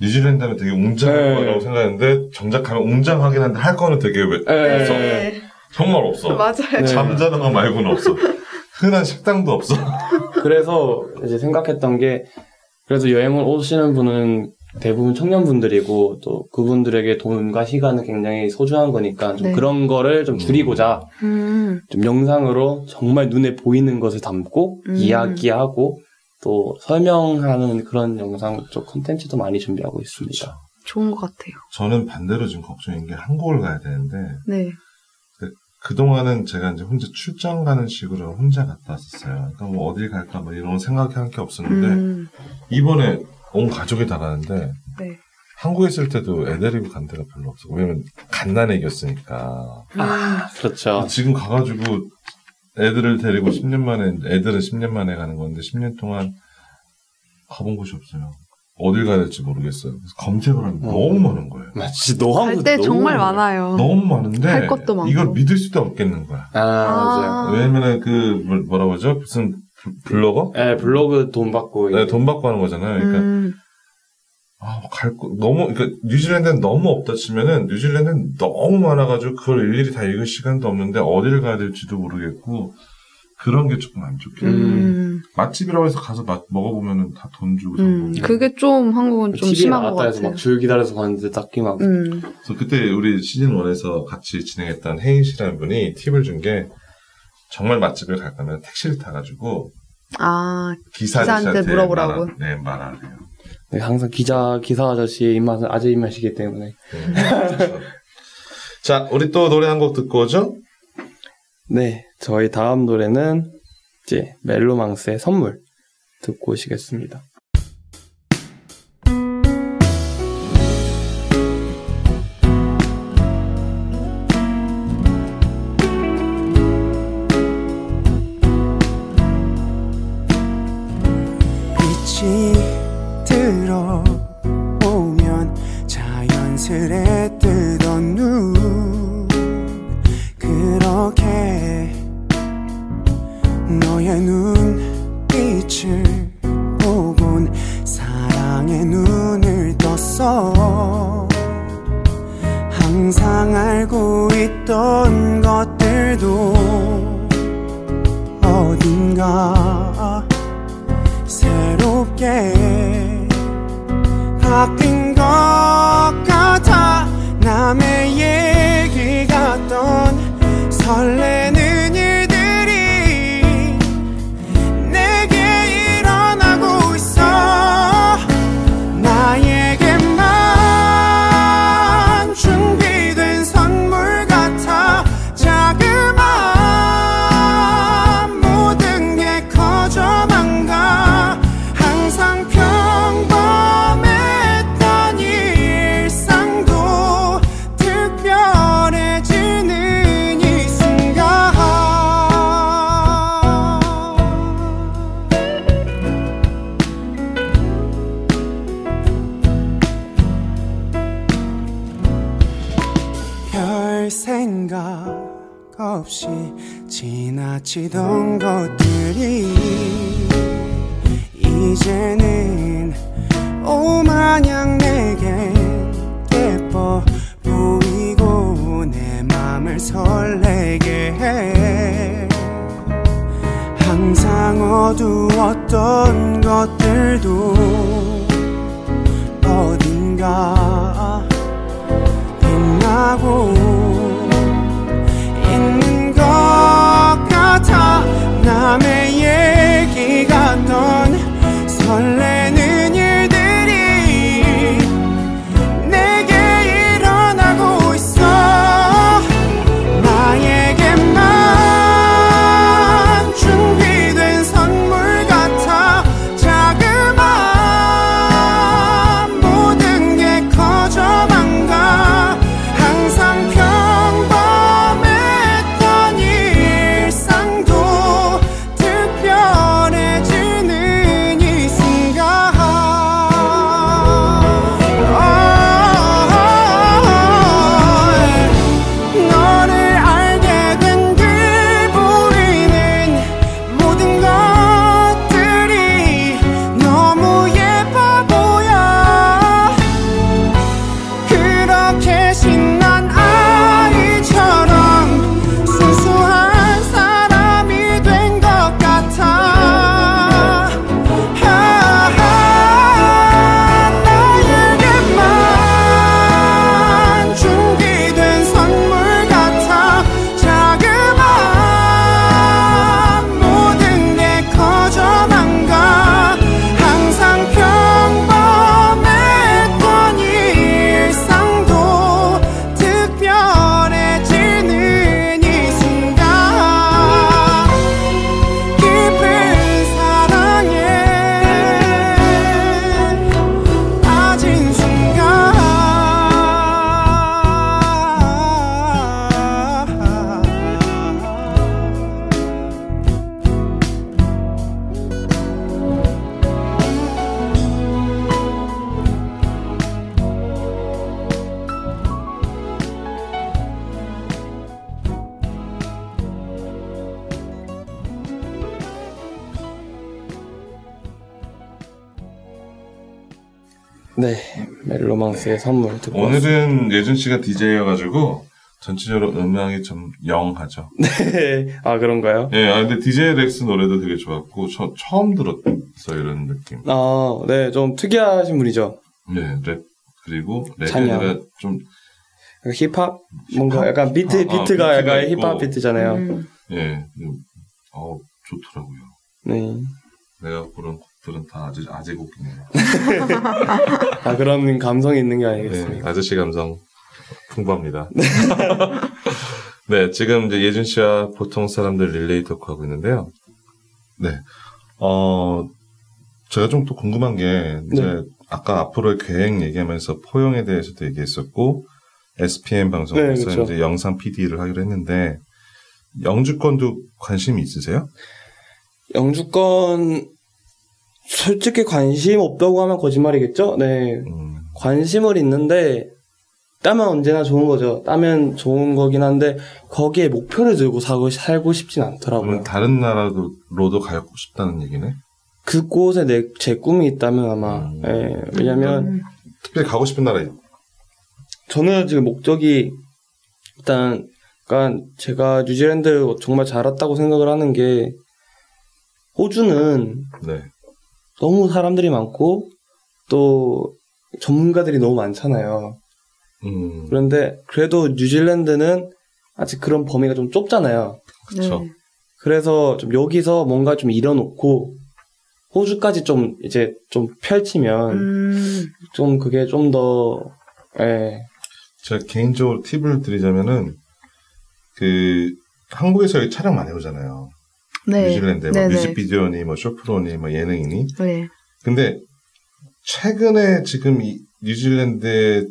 뉴질랜드 하면 되게 웅장한 네. 거라고 생각했는데 정작 가면 웅장하긴 한데 할 거는 되게 왜 예, 없어. 네. 정말 없어. 맞아요. 네. 잠자는 거 말고는 없어. 흔한 식당도 없어. 그래서 이제 생각했던 게 그래서 여행을 오시는 분은 대부분 청년분들이고 또 그분들에게 돈과 시간은 굉장히 소중한 거니까 좀 네. 그런 거를 좀 줄이고자 음. 좀 영상으로 정말 눈에 보이는 것을 담고 음. 이야기하고 또 설명하는 그런 영상 쪽 콘텐츠도 많이 준비하고 있습니다. 좋은 것 같아요. 저는 반대로 지금 걱정인 게 한국을 가야 되는데 네. 그동안은 제가 이제 혼자 출장 가는 식으로 혼자 갔다 왔었어요. 그러니까 뭐 어딜 갈까 뭐 이런 생각이 한 게 없었는데 음. 이번에 온 가족이 다 가는데 네. 한국에 있을 때도 애 데리고 간 데가 별로 없어. 왜냐면 갓난 애기였으니까. 아, 그렇죠. 지금 가가지고 애들을 데리고 10년 만에, 애들은 10년 만에 가는 건데 10년 동안 가본 곳이 없어요. 어딜 가야 될지 모르겠어요. 그래서 검색을 하면 어. 너무 많은 거예요. 아, 진짜 너갈때 정말 많아요. 너무 많은데 할 것도 많고. 이걸 믿을 수도 없겠는 거야. 아, 맞아요. 아. 왜냐면은 그 뭐- 뭐라고 하죠? 무슨 블- 블로거? 네, 블로그 돈 받고 네, 돈 받고 하는 거잖아요. 그러니까 음. 아, 갈 거, 너무, 그러니까, 뉴질랜드는 너무 없다 치면은, 뉴질랜드는 너무 많아가지고, 그걸 일일이 다 읽을 시간도 없는데, 어디를 가야 될지도 모르겠고, 그런 게 조금 안 좋게. 음. 맛집이라고 해서 가서 맛, 먹어보면은 다 돈 주고 사 음. 그게 좀 한국은 좀 심한 것 같아요. 막줄 기다려서 갔는데 딱히 막 음. 그래서 그때 우리 시즌 1에서 같이 진행했던 혜인 씨라는 분이 팁을 준 게, 정말 맛집을 갈 거면 택시를 타가지고, 아, 기사 기사한테 물어보라고? 말하- 네, 말하래요. 네, 항상 기자 기사 아저씨의 입맛은 아재 입맛이기 때문에 네. 그래서. 자, 우리 또 노래 한 곡 듣고 오죠? 네 저희 다음 노래는 이제 멜로망스의 선물 듣고 오시겠습니다. 지나치던 것 멜로망스의 선물 듣고 오늘은 예준 씨가 DJ여가지고 전체적으로 음악이 좀 young하죠. 왔습니다. 아 그런가요? 예, 아, 근데 DJ 렉스 노래도 되게 좋았고, 저 처음 들었어요, 이런 느낌. 아, 네, 좀 특이하신 분이죠. 네, 랩. 그리고. 랩이 좀, 약간 힙합 뭔가 약간 비트 아, 비트가 비트가 약간 있고. 힙합 비트잖아요. 음. 예, 음, 어, 좋더라고요. 네. 내가 곡 들은 다 아주 아재 곡이네요. 아 그런 감성이 있는 게 네, 아니겠습니까? 아저씨 감성 풍부합니다. 네, 지금 이제 예준 씨와 보통 사람들 릴레이 토크 하고 있는데요. 네, 어, 제가 좀 또 궁금한 게, 이제, 네. 아까 앞으로의 계획 얘기하면서 포용에 대해서도 얘기했었고, SPM 방송에서 네, 그렇죠. 이제 영상 PD를 하기로 했는데, 영주권도 관심이 있으세요? 영주권 솔직히 관심 없다고 하면 거짓말이겠죠? 네. 음, 관심은 있는데 따면 언제나 좋은 거죠. 따면 좋은 거긴 한데 거기에 목표를 들고 사고 살고 싶진 않더라고요. 다른 나라로도 가고 싶다는 얘기네? 그곳에 내 제 꿈이 있다면 아마 음. 예, 왜냐면 음. 특별히 가고 싶은 나라, 저는 지금 목적이 일단 그러니까 제가 뉴질랜드 정말 잘 왔다고 생각을 하는 게 호주는 네. 너무 사람들이 많고 또 전문가들이 너무 많잖아요. 음, 그런데 그래도 뉴질랜드는 아직 그런 범위가 좀 좁잖아요. 그쵸. 네. 그래서 좀 여기서 뭔가 좀 이뤄놓고 호주까지 좀 이제 좀 펼치면 음. 좀 그게 좀 더 예. 제가 개인적으로 팁을 드리자면은 그 한국에서 촬영 많이 오잖아요. 네. 뉴질랜드에 뭐 네네. 뮤직비디오니 뭐 쇼프로니 뭐 예능이니. 네. 근데 최근에 지금 이 뉴질랜드에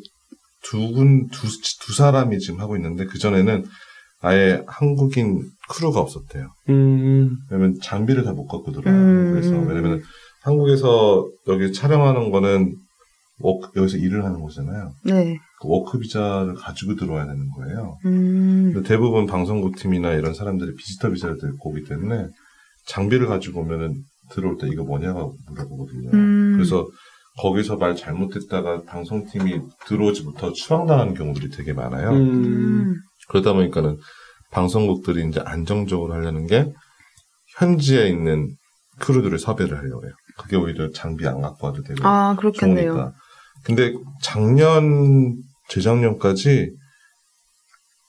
두군 두, 두 사람이 지금 하고 있는데 그 전에는 아예 한국인 크루가 없었대요. 음, 왜냐면 장비를 다 못 갖고 들어와요. 음. 그래서 왜냐면 한국에서 여기 촬영하는 거는 work, 여기서 일을 하는 거잖아요. 네. 그 work 비자를 가지고 들어와야 되는 거예요. 음. 대부분 방송국 팀이나 이런 사람들이 visitor 비자를 들고 오기 때문에 장비를 가지고 오면은 들어올 때 이거 뭐냐고 물어보거든요. 음. 그래서 거기서 말 잘못했다가 방송팀이 들어오지 못하고 추방당하는 경우들이 되게 많아요. 음, 음. 그러다 보니까는 방송국들이 이제 안정적으로 하려는 게 현지에 있는 크루들을 섭외를 하려고 해요. 그게 오히려 장비 안 갖고 와도 되고 아, 그렇겠네요. 좋으니까. 근데 작년 재작년까지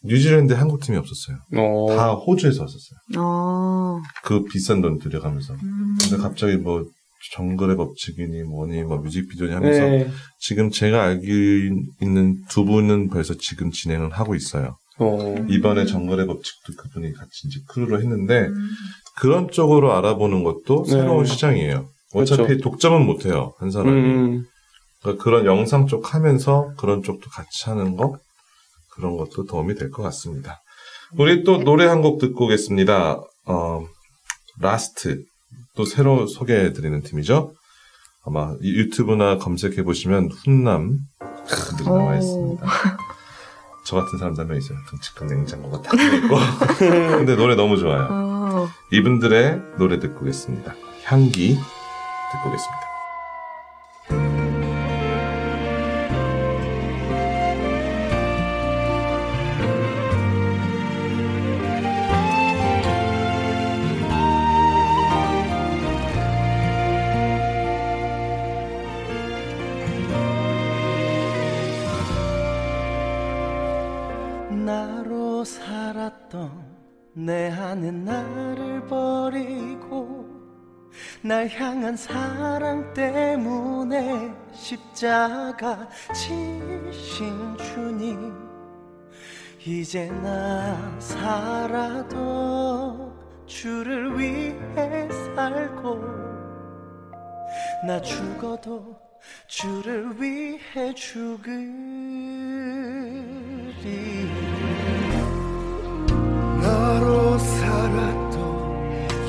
뉴질랜드 한국 팀이 없었어요. 어, 다 호주에서 왔었어요. 아. 그 비싼 돈 들여가면서. 음. 근데 갑자기 뭐 정글의 법칙이니 뭐니 뭐 뮤직비디오니 하면서 네. 지금 제가 알고 있는 두 분은 벌써 지금 진행을 하고 있어요. 어, 이번에 정글의 법칙도 그분이 같이 이제 크루로 했는데 음. 그런 쪽으로 알아보는 것도 네. 새로운 시장이에요. 어차피 그렇죠. 독점은 못해요 한 사람이. 음, 그러니까 그런 영상 쪽 하면서 그런 쪽도 같이 하는 거 그런 것도 도움이 될 것 같습니다. 우리 또 노래 한 곡 듣고 오겠습니다. 어, 라스트 또 새로 소개해 드리는 팀이죠. 아마 이 유튜브나 검색해 보시면 훈남 분들이 나와 오. 있습니다. 저 같은 사람도 한명 있어요. 큰 냉장고가 딱 있고. 근데 노래 너무 좋아요. 아. 이분들의 노래 듣고 오겠습니다. 향기 듣고 오겠습니다. 날 향한 사랑 때문에 십자가 지신 주님 이제 나 살아도 주를 위해 살고 나 죽어도 주를 위해 죽으리 나로 살았던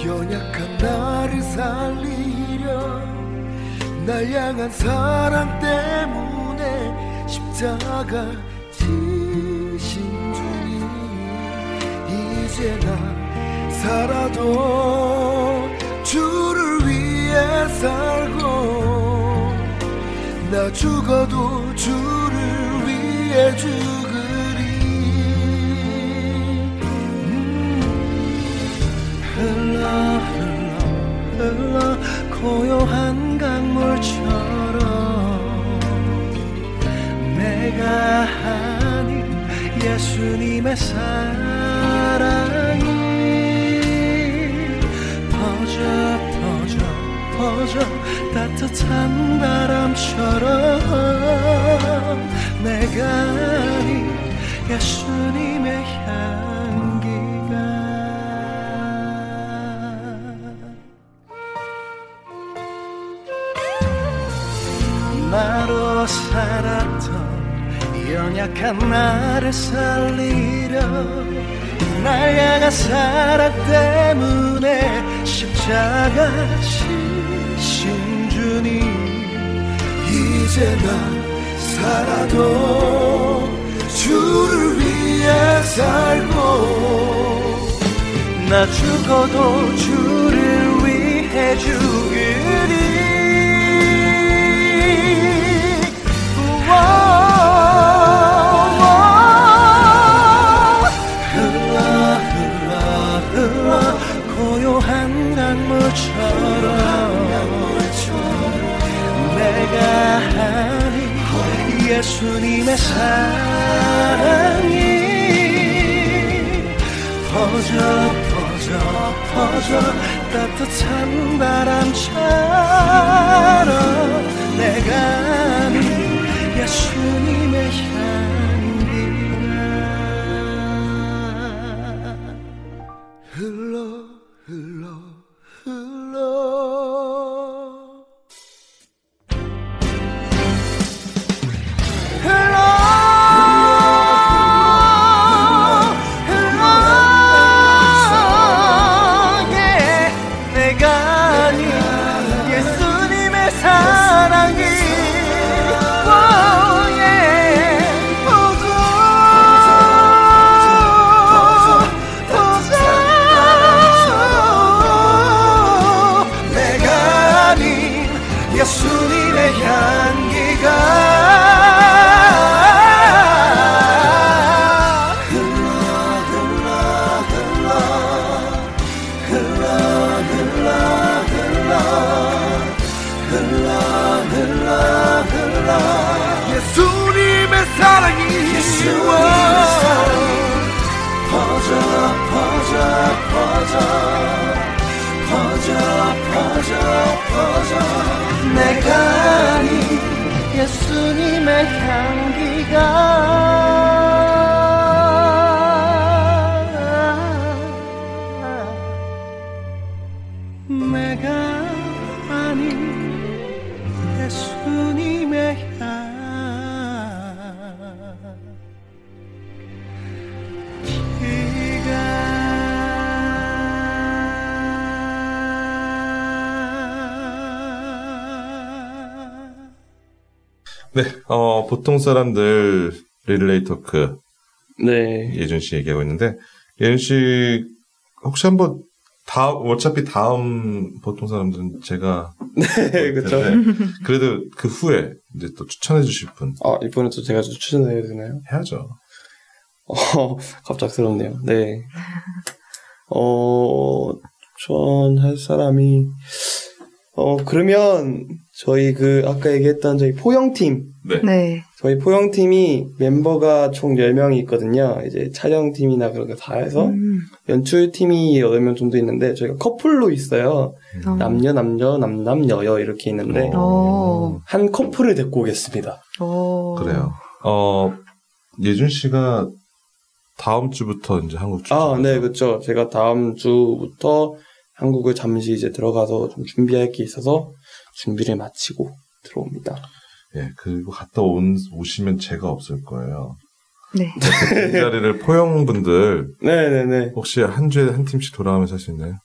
연약한 나를 살리려 날 향한 사랑 때문에 십자가 지신 주님 이제 나 살아도 주를 위해 살고 나나 죽어도 주를 위해 죽으리 음. 흘러 흘러 흘러 고요한 강물처럼 내가 아닌 예수님의 사랑이 퍼져 퍼져 퍼져 따뜻한 바람처럼 내가 아닌 예수님의 향 살았던 연약한 나를 살리려 날 향한 사랑 때문에 십자가 지신 주님 이제 난 살아도 주를 위해 살고 나 죽어도 주를 위해 죽으 예수님의 사랑이 퍼져 퍼져 퍼져 따뜻한 바람처럼 내가 아닌 예수 네, 어, 보통 사람들 릴레이 토크 네. 예준 씨 얘기하고 있는데 예준 씨 혹시 한번 다음 어차피 다음 보통 사람들은 제가 네. 텐데 그래도 그 후에 이제 또 추천해 주실 분 아, 이번에 또 제가 좀 추천해야 되나요? 해야죠. 어, 갑작스럽네요. 네. 어, 추천할 사람이, 어, 그러면, 저희 그, 아까 얘기했던 저희 포영팀, 네. 네. 저희 포영팀이 멤버가 총 10명이 있거든요. 이제 촬영팀이나 그런 거 다 해서, 음, 연출팀이 8명 정도 있는데, 저희가 커플로 있어요. 어. 남녀, 남녀, 남남, 여여, 이렇게 있는데, 어. 한 커플을 데리고 오겠습니다. 어. 그래요. 어 예준 씨가 다음 주부터 이제 한국 출장. 아, 네, 그렇죠. 제가 다음 주부터 한국을 잠시 이제 들어가서 좀 준비할 게 있어서 준비를 마치고 들어옵니다. 예, 그리고 갔다 온, 오시면 제가 없을 거예요. 네. 그 자리를 포영분들 네네네. 혹시 한 주에 한 팀씩 돌아가면서 할 수 있나요?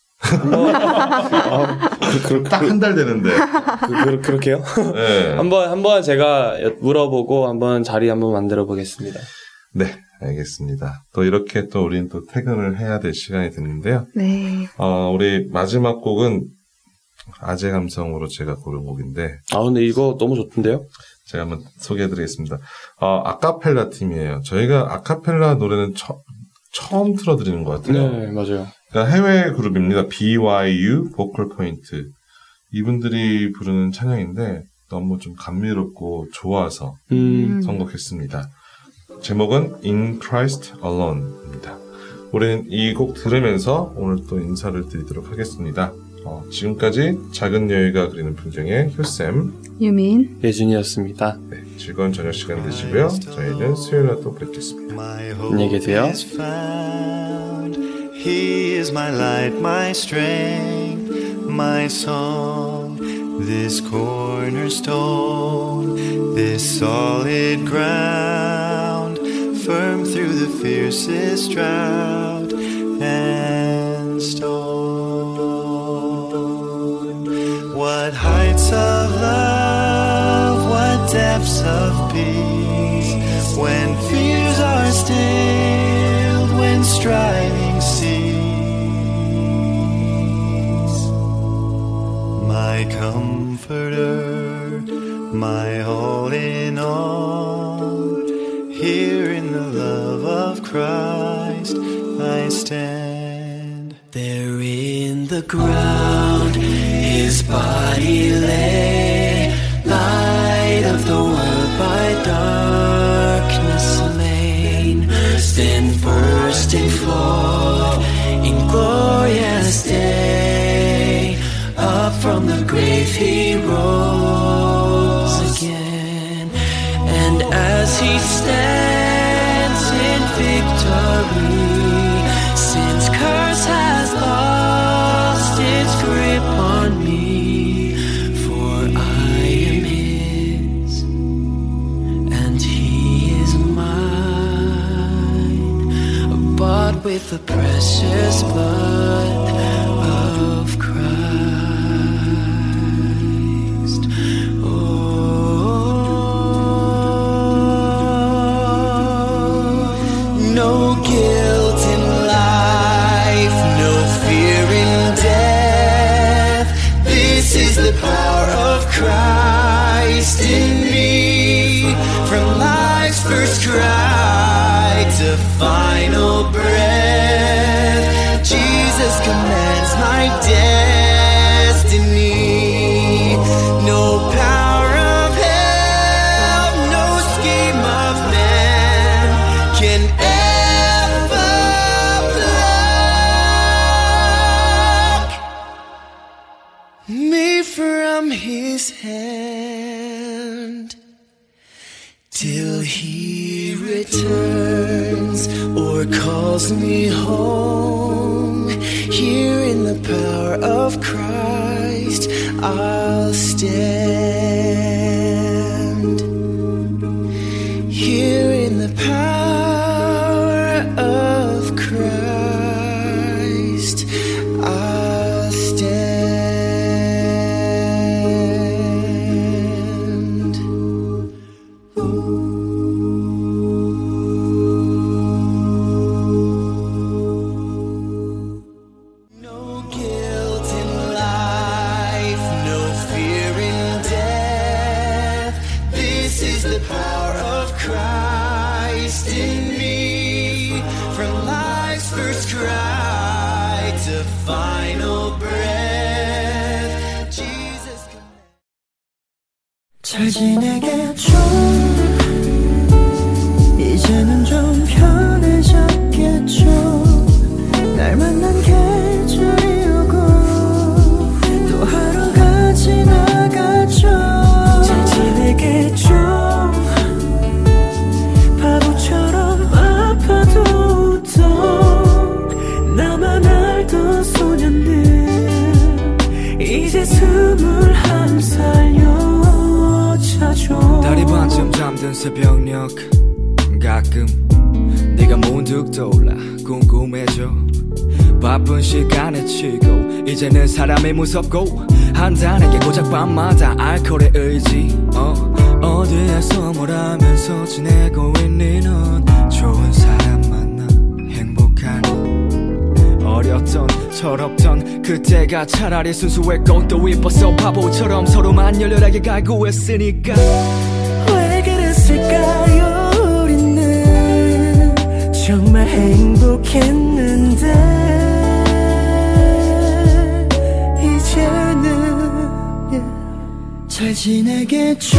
뭐, 아, 그, 그, 딱한 달 되는데. 그, 그, 그 렇게요? 네. 한번, 한번 제가 여- 물어보고 한번 자리 한번 만들어 보겠습니다. 네, 알겠습니다. 또 이렇게 또 우리는 또 퇴근을 해야 될 시간이 됐는데요. 네. 어, 우리 마지막 곡은 아재 감성으로 제가 고른 곡인데 아, 근데 이거 너무 좋던데요? 제가 한번 소개해드리겠습니다. 어, 아카펠라 팀이에요. 저희가 아카펠라 노래는 처, 처음 틀어드리는 것 같아요. 네, 맞아요. 그러니까 해외 그룹입니다. BYU 보컬 포인트. 이분들이 부르는 찬양인데 너무 좀 감미롭고 좋아서 음, 선곡했습니다. 제목은 In Christ Alone입니다. 우리는 이 곡 들으면서 오늘 또 인사를 드리도록 하겠습니다. 어, 지금까지 작은 여유가 그리는 풍경의 효쌤, 유민. 예준이었습니다. 네, 즐거운 저녁 시간 되시고요. 저희는 수요일에 또 뵙겠습니다. My 안녕히 계세요. hope is found. He is my light, my strength, my song. This cornerstone, this solid ground, firm through the fiercest drought and storm. What heights of love, what depths of peace, when fears are stilled, when striving cease. My comforter, my all in all, here in the love of Christ I stand. There in the ground, his body lay, light of the world by darkness slain, then bursting forth in glorious day, up from the grave he rose again, and as he stands with the precious blood of 잘 지내겠죠 이제는 좀 새벽녘 가끔 네가 문득 떠올라 궁금해져. 바쁜 시간에 치고 이제는 사람이 무섭고 한다는 게 고작 밤마다 알코올의 의지. 어, 어디에서 뭘 하면서 지내고 있니 넌 좋은 사람 만나 행복하니 어렸던 철없던 그때가 차라리 순수했고 또 이뻤어 바보처럼 서로만 열렬하게 갈구했으니까 있을까요 우리는 정말 행복했는데 이제는. 잘 지내겠죠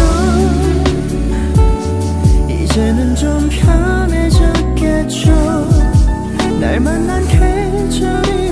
이제는 좀 편해졌겠죠 날 만난 계절이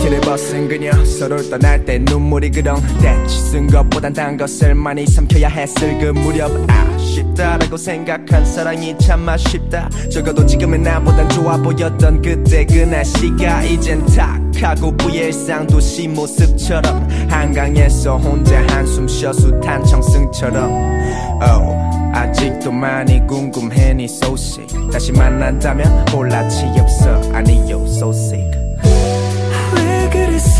티를 벗은 그녀 서로를 떠날 때 눈물이 그렁 때쓴 것보단 단 것을 많이 삼켜야 했을 그 무렵 아쉽다라고 생각한 사랑이 참 아쉽다. 적어도 지금의 나보단 좋아 보였던 그때 그 날씨가 이젠 탁하고 부의 일상 도시 모습처럼 한강에서 혼자 한숨 쉬어 숱한 청승처럼. Oh. 아직도 많이 궁금해 네 소식. 다시 만난다면 볼라치 없어. 아니요 왜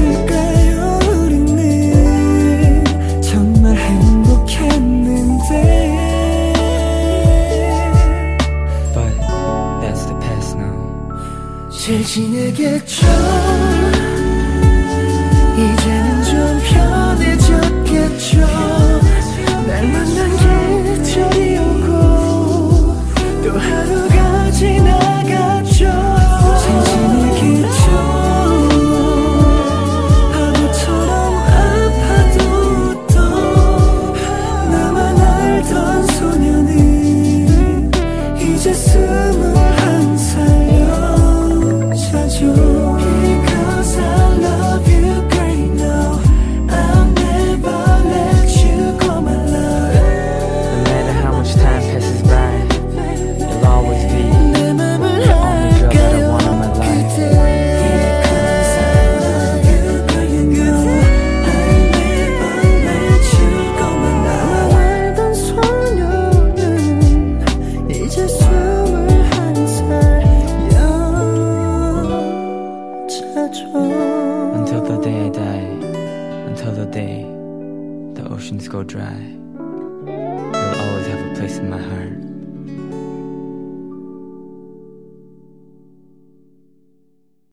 그랬을까요 우리는? 정말 행복했는데. But that's the past now. 잘 지내겠죠? 이제는 좀 편해졌겠죠? 날 만난 계절이 오고 또 하루